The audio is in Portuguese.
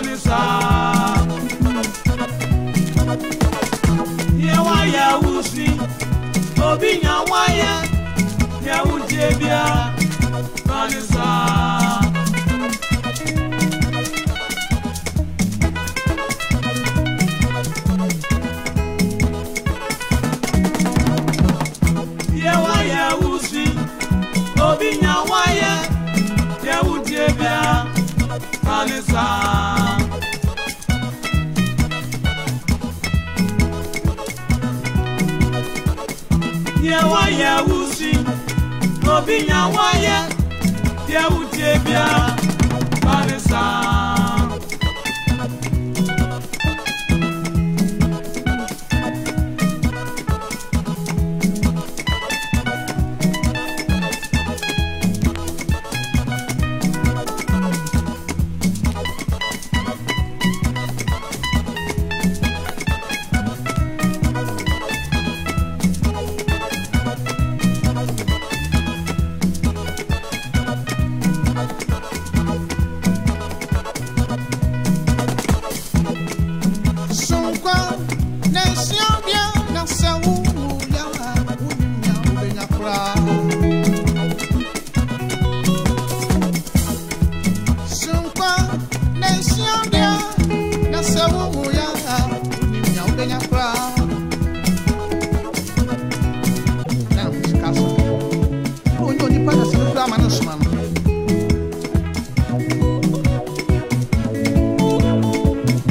saa. Nye wayɛ wusi, obi nya wayɛ, nye wudie biara, fani saa. Ye wayɛ wusi, obi nya wayɛ, nye wudie biara, nyewa ya wusi n'obi nyawa ya Manus, mano.